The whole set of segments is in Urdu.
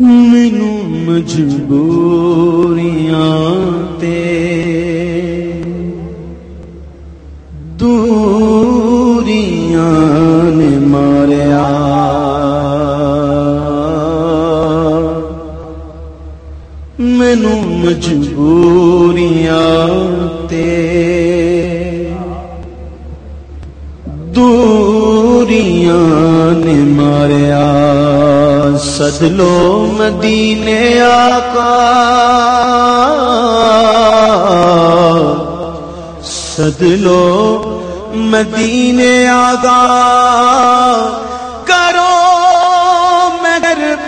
مینو مجبوریاں تے دوریاں نے ماریا۔ مینو مجبوریاں تے دوریاں نے ماریا۔ سدلو مدینے آقا. سدلو مدینے آگا کرو مہربانیاں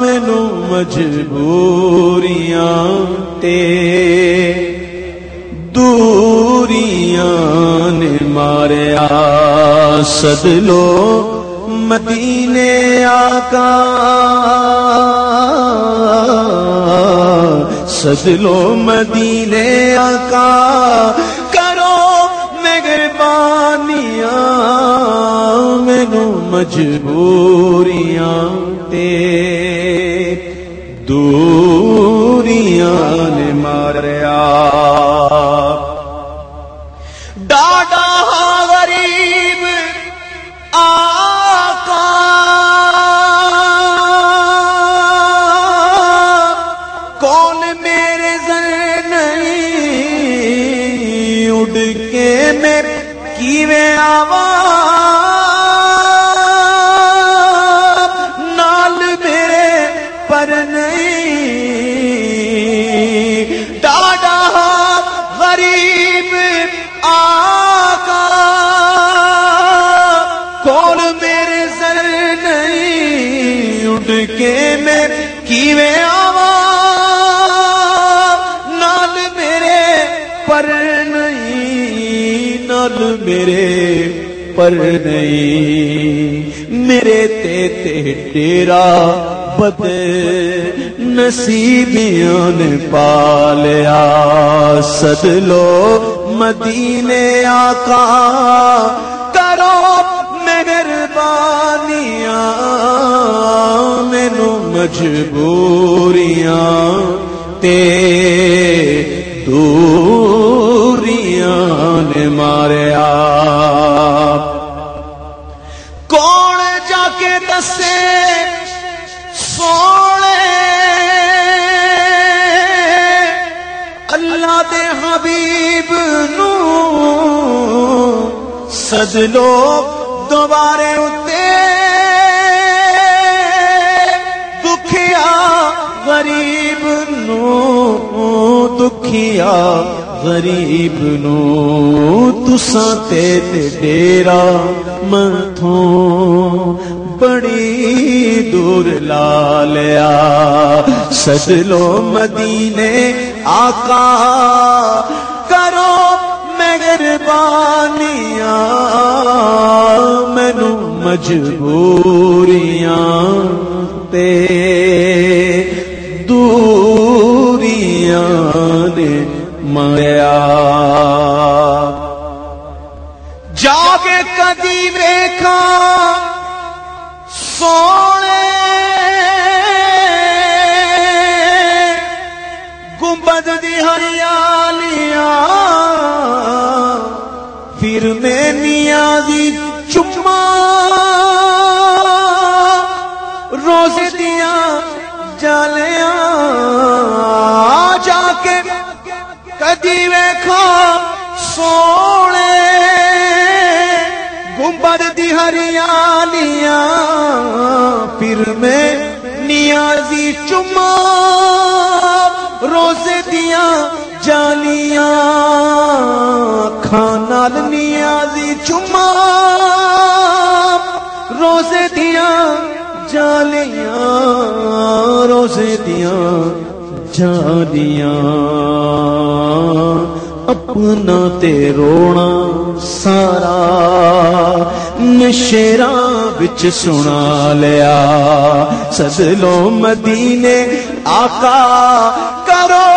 مینو مجبوریاں تے سدلو مدینے آقا سدلو مدینے آقا کرو مہربانیاں مینو مجبوریاں تے دوریاں کیویں آوا نال میرے پر نہیں۔ ڈاڈا غریب آقا کون میرے سر نہیں اڑ کے میں میرے پر نہیں، میرے تے تے ڈیرا بد نصیبیاں نے پالیا۔ سدلو مدینے آقا، کرو مہربانیاں مینو مجبوریاں۔ تے کون جا کے دسے؟ سونے۔ اللہ دے حبیب نو سد لو دوبارے اتے۔ دکھیا غریب نو، دکھیا غریب نو تساں تے تے ڈیرا متھوں بڑی دور لا لیا۔ سدلو مدینے، آقا، کرو مہربانیاں مینو مجبوریاں۔ تے جاگ کدی ویکھا سونے گنبد دی ہریالیاں۔ پھر میں نیازی چما روز دیا جالیاں۔ جا کے کدی ویکھا سونے پھر میں نیازی چما، روزے دیا جالیاں کھانال نیازی چما، روزے دیا جالیاں روزے دیا جالیاں اپنا تے رونا سارا نشیرا بچ سنا لیا۔ سدلو مدینے آقا کرو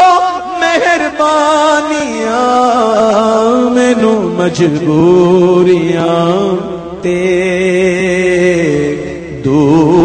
مہربانیاں مینو مجبوریاں۔ تے دور